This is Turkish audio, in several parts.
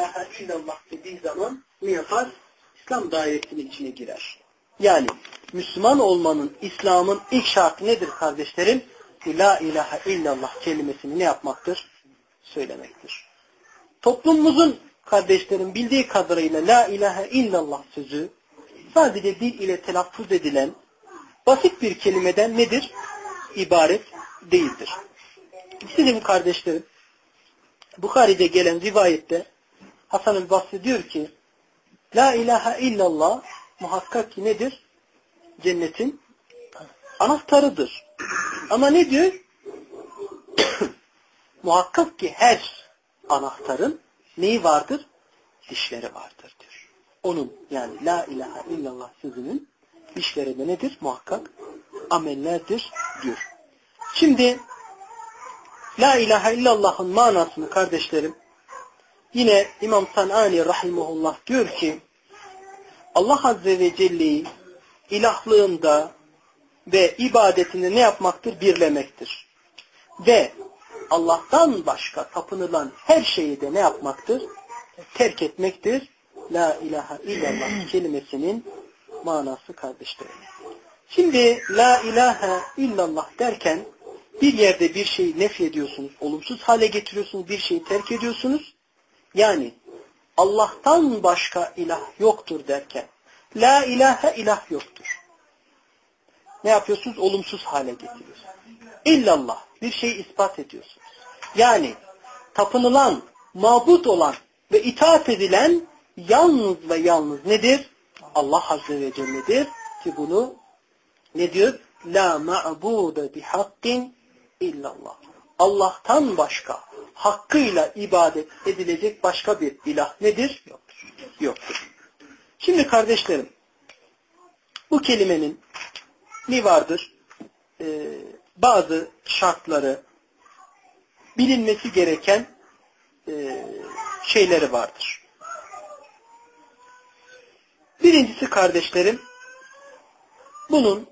ilahe illallah dediği zaman ne yapar? İslam dairesinin içine girer. Yani Müslüman olmanın, İslam'ın ilk şartı nedir kardeşlerim? La ilahe illallah kelimesini ne yapmaktır? Söylemektir. Toplumumuzun kardeşlerim bildiği kadarıyla La ilahe illallah sözü sadece dil ile telaffuz edilen basit bir kelimeden nedir? İbaret değildir. Bizim kardeşlerim Bukhari'de gelen rivayette Hasan-ı Basri diyor ki La ilahe illallah muhakkak ki nedir? Cennetin anahtarıdır. Ama ne diyor? muhakkak ki her anahtarın neyi vardır? Dişleri vardır diyor. Onun yani La ilahe illallah sözünün dişleri de nedir? Muhakkak amellerdir diyor. Şimdi La ilahe illallah'ın manasını kardeşlerim yine İmam Sanani rahimullah diyor ki Allah Azze ve Celle'yi ilahlığında ve ibadetinde ne yapmaktır? Birlemektir. Ve Allah'tan başka tapınılan her şeyi de ne yapmaktır? Terk etmektir. La ilahe illallah kelimesinin manası kardeşlerim. Şimdi la ilahe illallah derken bir yerde bir şeyi nef ediyorsunuz, olumsuz hale getiriyorsunuz, bir şeyi terk ediyorsunuz. Yani Allah'tan başka ilah yoktur derken la ilahe ilah yoktur. Ne yapıyorsunuz? Olumsuz hale getiriyorsunuz. İllallah bir şeyi ispat ediyorsunuz. Yani tapınılan, mabut olan ve itaat edilen yalnız ve yalnız nedir? Allah Azze ve Celle'dir ki bunu ne diyor? La ma'bude bihakkin illallah. Allah'tan başka hakkıyla ibadet edilecek başka bir ilah nedir? Yoktur. Yoktur. Şimdi kardeşlerim bu kelimenin ne vardır? Ee, bazı şartları bilinmesi gereken e, şeyleri vardır. Birincisi kardeşlerim bunun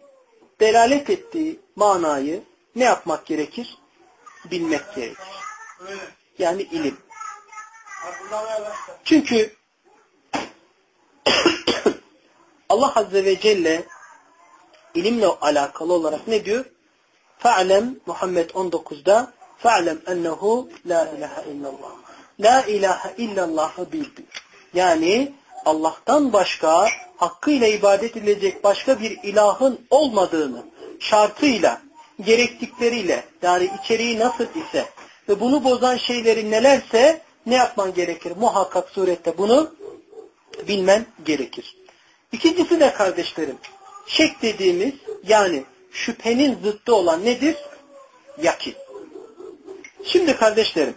delalet ettiği manayı ne yapmak gerekir? Bilmek gerekir. Yani ilim. Çünkü Allah Azze ve Celle ilimle alakalı olarak ne diyor? Fa'lem Muhammed 19'da fa'lem ennehu la ilahe illallah. La ilahe illallah'ı bil Yani Allah'tan başka hakkıyla ibadet edilecek başka bir ilahın olmadığını şartıyla gerektikleriyle yani içeriği nasıl ise ve bunu bozan şeyleri nelerse ne yapman gerekir? Muhakkak surette bunu bilmen gerekir. İkincisi de kardeşlerim şek dediğimiz yani şüphenin zıttı olan nedir? Yakin. Şimdi kardeşlerim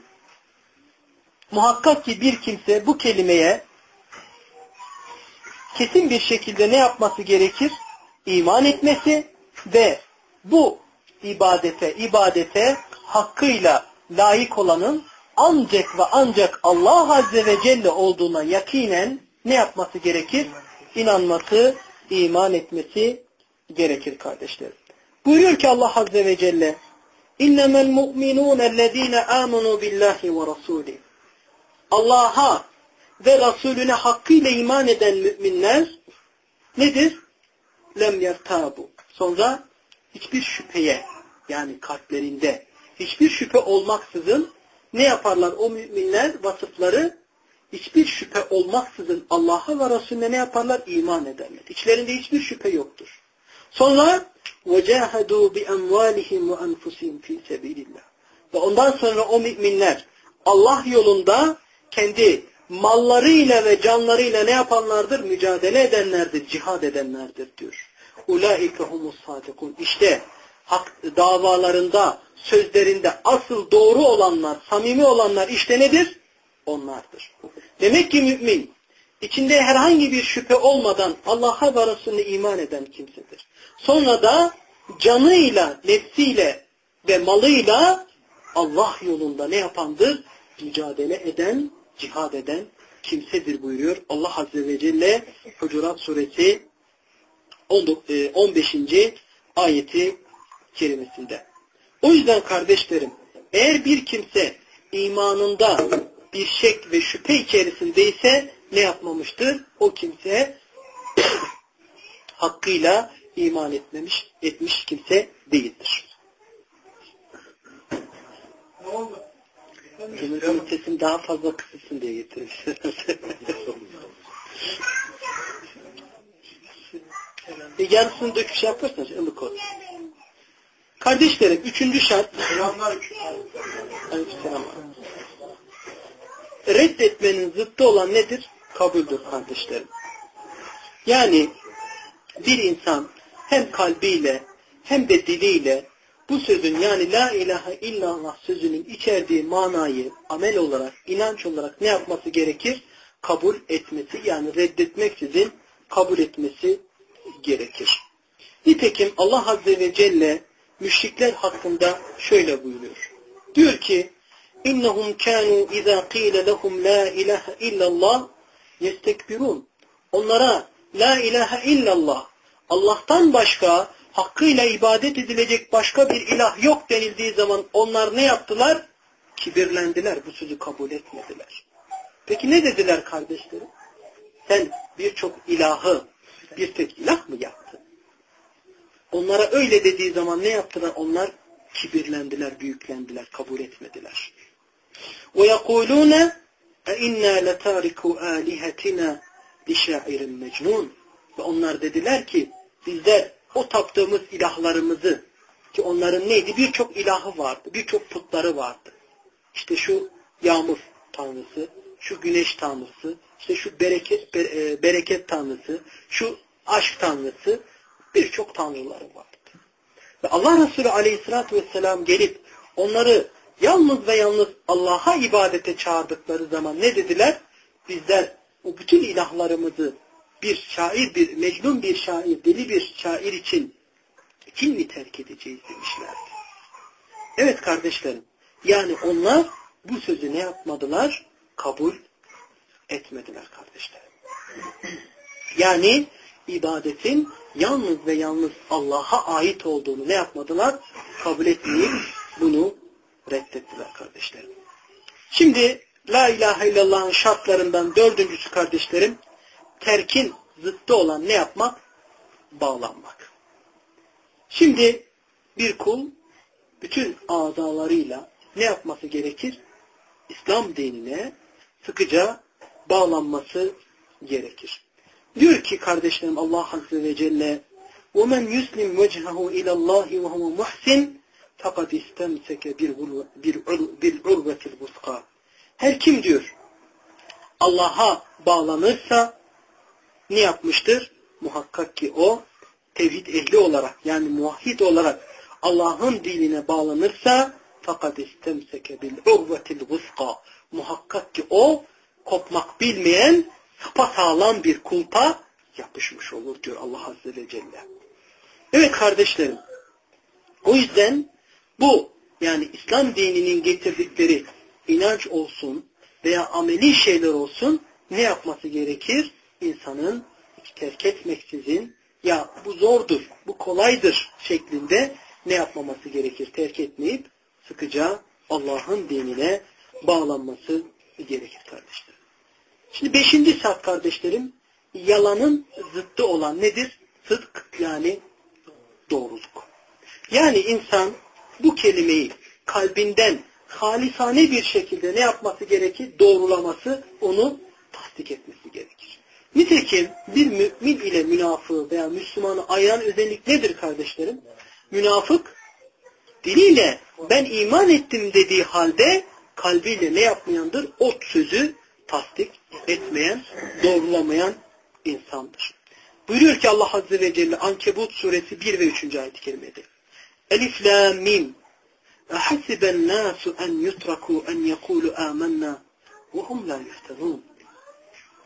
muhakkak ki bir kimse bu kelimeye kesin bir şekilde ne yapması gerekir? İman etmesi ve bu ibadete, ibadete hakkıyla layık olanın ancak ve ancak Allah Azze ve Celle olduğuna yakinen ne yapması gerekir? İnanması, iman etmesi gerekir kardeşlerim. Buyuruyor ki Allah Azze ve Celle mu'minûne ellezîne âmenû billahi ve rasûlih Allah'a ve Resulüne hakkıyla iman eden müminler nedir? Lem yertabu. Sonra hiçbir şüpheye yani kalplerinde hiçbir şüphe olmaksızın ne yaparlar o müminler vasıfları hiçbir şüphe olmaksızın Allah'a ve Resulüne ne yaparlar? İman ederler. İçlerinde hiçbir şüphe yoktur. Sonra وَجَاهَدُوا بِأَمْوَالِهِمْ وَأَنْفُسِهِمْ فِي سَبِيلِ Ve ondan sonra o müminler Allah yolunda kendi mallarıyla ve canlarıyla ne yapanlardır? Mücadele edenlerdir, cihad edenlerdir diyor. Ulaike humus sadikun. İşte hak davalarında, sözlerinde asıl doğru olanlar, samimi olanlar işte nedir? Onlardır. Demek ki mümin içinde herhangi bir şüphe olmadan Allah'a ve Resulüne iman eden kimsedir. Sonra da canıyla, nefsiyle ve malıyla Allah yolunda ne yapandır? Mücadele eden, cihad eden kimsedir buyuruyor. Allah Azze ve Celle Hucurat Suresi 15. E, ayeti kerimesinde. O yüzden kardeşlerim eğer bir kimse imanında bir şek ve şüphe içerisindeyse ne yapmamıştır? O kimse hakkıyla iman etmemiş, etmiş kimse değildir. Cumhuriyet'in sesini daha fazla kısılsın diye getirmişler. e, yarısını döküş yaparsanız ılık olur. Kardeşlerim, üçüncü şart. Selamlar. Reddetmenin zıttı olan nedir? Kabuldür kardeşlerim. Yani bir insan hem kalbiyle hem de diliyle bu sözün yani la ilahe illallah sözünün içerdiği manayı amel olarak, inanç olarak ne yapması gerekir? Kabul etmesi yani reddetmeksizin kabul etmesi gerekir. Nitekim Allah Azze ve Celle müşrikler hakkında şöyle buyuruyor. Diyor ki İnnehum kânû izâ qîle lehum la ilahe illallah yestekbirun. Onlara la ilahe illallah Allah'tan başka hakkıyla ibadet edilecek başka bir ilah yok denildiği zaman onlar ne yaptılar? Kibirlendiler. Bu sözü kabul etmediler. Peki ne dediler kardeşlerim? Sen birçok ilahı bir tek ilah mı yaptın? Onlara öyle dediği zaman ne yaptılar? Onlar kibirlendiler, büyüklendiler, kabul etmediler. وَيَقُولُونَ اَاِنَّا لَتَارِكُوا آلِهَتِنَا لِشَاعِرٍ مَجْنُونَ Ve onlar dediler ki bizler o taptığımız ilahlarımızı ki onların neydi? Birçok ilahı vardı. Birçok putları vardı. İşte şu yağmur tanrısı, şu güneş tanrısı, işte şu bereket e, bereket tanrısı, şu aşk tanrısı birçok tanrıları vardı. Ve Allah Resulü aleyhissalatü vesselam gelip onları yalnız ve yalnız Allah'a ibadete çağırdıkları zaman ne dediler? Bizler o bütün ilahlarımızı bir şair, bir mecnun bir şair, deli bir şair için için mi terk edeceğiz demişlerdi. Evet kardeşlerim, yani onlar bu sözü ne yapmadılar? Kabul etmediler kardeşlerim. Yani ibadetin yalnız ve yalnız Allah'a ait olduğunu ne yapmadılar? Kabul etmeyip bunu reddettiler kardeşlerim. Şimdi La ilahe illallah'ın şartlarından dördüncüsü kardeşlerim terkin zıttı olan ne yapmak? Bağlanmak. Şimdi bir kul bütün azalarıyla ne yapması gerekir? İslam dinine sıkıca bağlanması gerekir. Diyor ki kardeşlerim Allah Azze ve Celle وَمَنْ يُسْلِمْ وَجْهَهُ اِلَى اللّٰهِ وَهُوَ مُحْسِنْ fakat istemseke bir bir bir urvetil vuska. Her kim diyor Allah'a bağlanırsa ne yapmıştır? Muhakkak ki o tevhid ehli olarak yani muahhid olarak Allah'ın diline bağlanırsa fakat istemseke bil urvetil vuska. Muhakkak ki o kopmak bilmeyen sağlam bir kulpa yapışmış olur diyor Allah Azze ve Celle. Evet kardeşlerim. O yüzden bu yani İslam dininin getirdikleri inanç olsun veya ameli şeyler olsun ne yapması gerekir? İnsanın hiç terk etmeksizin ya bu zordur, bu kolaydır şeklinde ne yapmaması gerekir? Terk etmeyip sıkıca Allah'ın dinine bağlanması gerekir kardeşler. Şimdi beşinci saat kardeşlerim yalanın zıttı olan nedir? Sıdk yani doğruluk. Yani insan bu kelimeyi kalbinden halisane bir şekilde ne yapması gerekir? Doğrulaması, onu tasdik etmesi gerekir. Nitekim bir mümin ile münafığı veya Müslümanı ayıran özellik nedir kardeşlerim? Münafık diliyle ben iman ettim dediği halde kalbiyle ne yapmayandır? O sözü tasdik etmeyen, doğrulamayan insandır. Buyuruyor ki Allah Azze ve Celle Ankebut suresi 1 ve 3. ayet-i kerimede. Elif la mim Ehasiben nasu en yutraku en yekulu amennâ ve hum la yuftanun.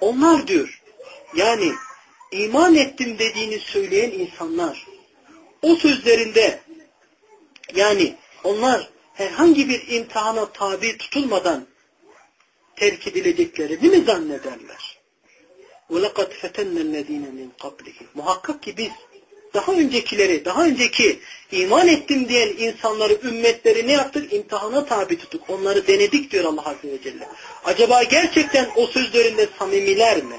Onlar diyor yani iman ettim dediğini söyleyen insanlar o sözlerinde yani onlar herhangi bir imtihana tabi tutulmadan terk edileceklerini mi zannederler? وَلَقَدْ فَتَنَّ الَّذ۪ينَ مِنْ قَبْلِهِ Muhakkak ki biz daha öncekileri, daha önceki iman ettim diyen insanları, ümmetleri ne yaptık? İmtihana tabi tuttuk. Onları denedik diyor Allah Azze ve Celle. Acaba gerçekten o sözlerinde samimiler mi?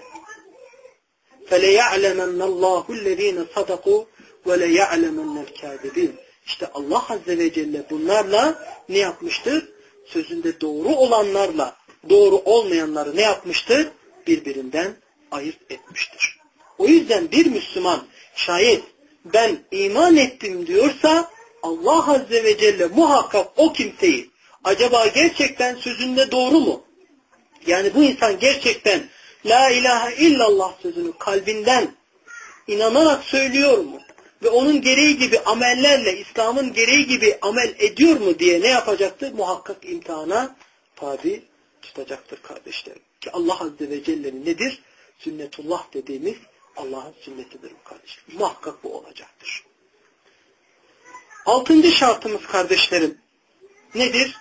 فَلَيَعْلَمَنَّ اللّٰهُ الَّذ۪ينَ صَدَقُوا وَلَيَعْلَمَنَّ الْكَاذِبِينَ İşte Allah Azze ve Celle bunlarla ne yapmıştır? Sözünde doğru olanlarla doğru olmayanları ne yapmıştır? Birbirinden ayırt etmiştir. O yüzden bir Müslüman şayet ben iman ettim diyorsa Allah Azze ve Celle muhakkak o kimseyi acaba gerçekten sözünde doğru mu? Yani bu insan gerçekten La ilahe illallah sözünü kalbinden inanarak söylüyor mu? Ve onun gereği gibi amellerle, İslam'ın gereği gibi amel ediyor mu diye ne yapacaktır? Muhakkak imtihana tabi tutacaktır kardeşlerim. Ki Allah Azze ve Celle'nin nedir? Sünnetullah dediğimiz Allah'ın sünnetidir bu kardeşlerim. Muhakkak bu olacaktır. Altıncı şartımız kardeşlerim nedir?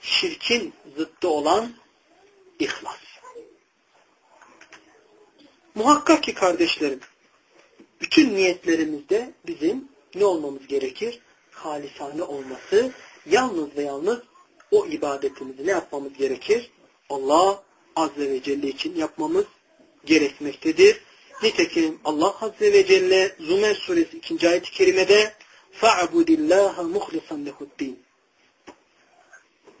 Şirkin zıttı olan ihlas. Muhakkak ki kardeşlerim bütün niyetlerimizde bizim ne olmamız gerekir? Halisane olması, yalnız ve yalnız o ibadetimizi ne yapmamız gerekir? Allah Azze ve Celle için yapmamız gerekmektedir. Nitekim Allah Azze ve Celle Zümer suresi 2. ayet-i kerimede فَعْبُدِ اللّٰهَ مُخْلِصًا لَهُدِّينَ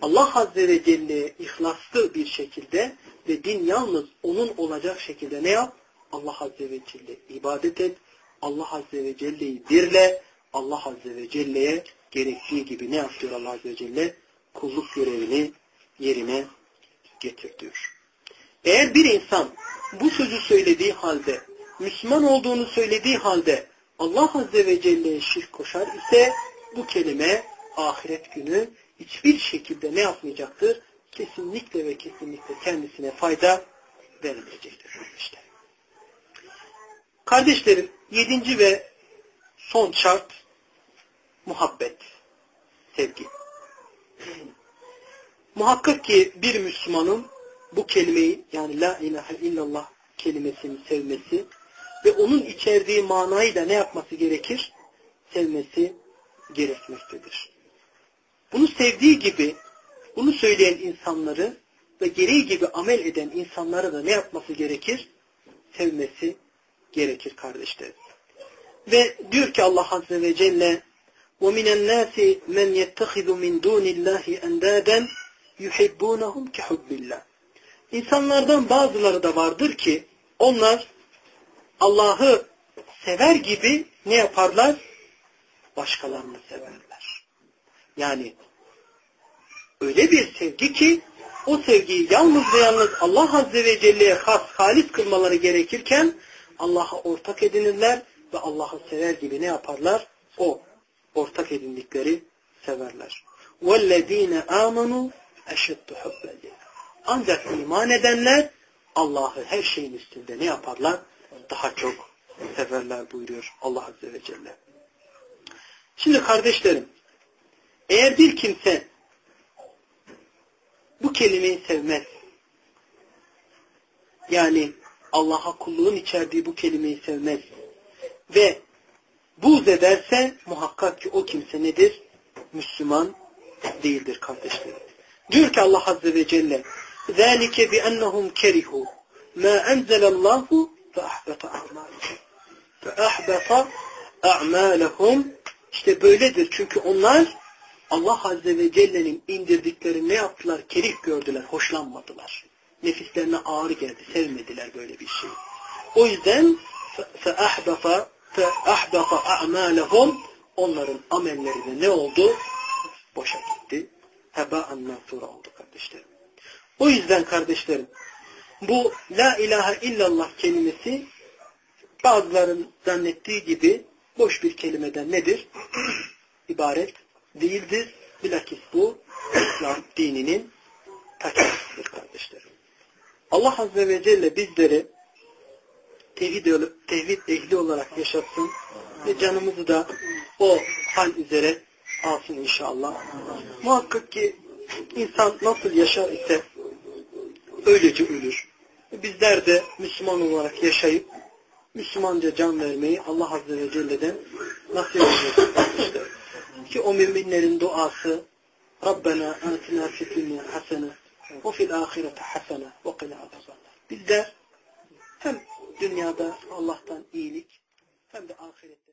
Allah Azze ve Celle ihlaslı bir şekilde ve din yalnız onun olacak şekilde ne yap? Allah Azze ve Celle ibadet et. Allah Azze ve Celle'yi birle. Allah Azze ve Celle'ye gerektiği gibi ne yapıyor Allah Azze ve Celle? Kulluk görevini yerine getir diyor. Eğer bir insan bu sözü söylediği halde, Müslüman olduğunu söylediği halde Allah Azze ve Celle'ye şirk koşar ise bu kelime ahiret günü hiçbir şekilde ne yapmayacaktır? Kesinlikle ve kesinlikle kendisine fayda vermeyecektir. İşte. Kardeşlerim, yedinci ve son şart muhabbet, sevgi. Muhakkak ki bir Müslümanın bu kelimeyi yani la ilahe illallah kelimesini sevmesi ve onun içerdiği manayı da ne yapması gerekir? Sevmesi gerekmektedir. Bunu sevdiği gibi bunu söyleyen insanları ve gereği gibi amel eden insanlara da ne yapması gerekir? Sevmesi gerekir kardeşler. Ve diyor ki Allah Azze ve Celle وَمِنَ النَّاسِ مَنْ يَتَّخِذُ مِنْ دُونِ اللّٰهِ اَنْدَادًا يُحِبُّونَهُمْ كَحُبِّ اللّٰهِ İnsanlardan bazıları da vardır ki onlar Allah'ı sever gibi ne yaparlar? Başkalarını severler. Yani öyle bir sevgi ki o sevgiyi yalnız ve yalnız Allah Azze ve Celle'ye has, halis kılmaları gerekirken Allah'a ortak edinirler ve Allah'ı sever gibi ne yaparlar? O ortak edindikleri severler. وَالَّذ۪ينَ آمَنُوا eşittu hubbeli. Ancak iman edenler Allah'ı her şeyin üstünde ne yaparlar? Daha çok severler buyuruyor Allah Azze ve Celle. Şimdi kardeşlerim, eğer bir kimse bu kelimeyi sevmez, yani Allah'a kulluğun içerdiği bu kelimeyi sevmez ve buğz ederse muhakkak ki o kimse nedir? Müslüman değildir kardeşlerim. Diyor ki Allah Azze ve Celle ذَٰلِكَ بِأَنَّهُمْ كَرِهُوا مَا أَنْزَلَ اللّٰهُ فَأَحْبَطَ أَعْمَالِهِمْ فَأَحْبَطَ أَعْمَالَهُمْ İşte böyledir. Çünkü onlar Allah Azze ve Celle'nin indirdiklerini ne yaptılar? Kerih gördüler, hoşlanmadılar nefislerine ağır geldi. Sevmediler böyle bir şey. O yüzden فَأَحْبَفَ فَأَحْبَفَ أَعْمَالَهُمْ Onların amelleri de ne oldu? Boşa gitti. Heba'an mensura oldu kardeşlerim. O yüzden kardeşlerim bu La ilahe illallah kelimesi bazıların zannettiği gibi boş bir kelimeden nedir? İbaret değildir. Bilakis bu İslam dininin ta kardeşlerim. Allah Azze ve Celle bizleri tevhid, tevhid ehli olarak yaşatsın ve canımızı da o hal üzere alsın inşallah. Muhakkak ki insan nasıl yaşar ise öylece ölür. Bizler de Müslüman olarak yaşayıp Müslümanca can vermeyi Allah Azze ve Celle'den nasip ediyor. İşte, ki o müminlerin duası Rabbena atina fid dünya hasene ve fil ahirete hasene ve qina azabannar. Biz de hem dünyada Allah'tan iyilik hem de ahirette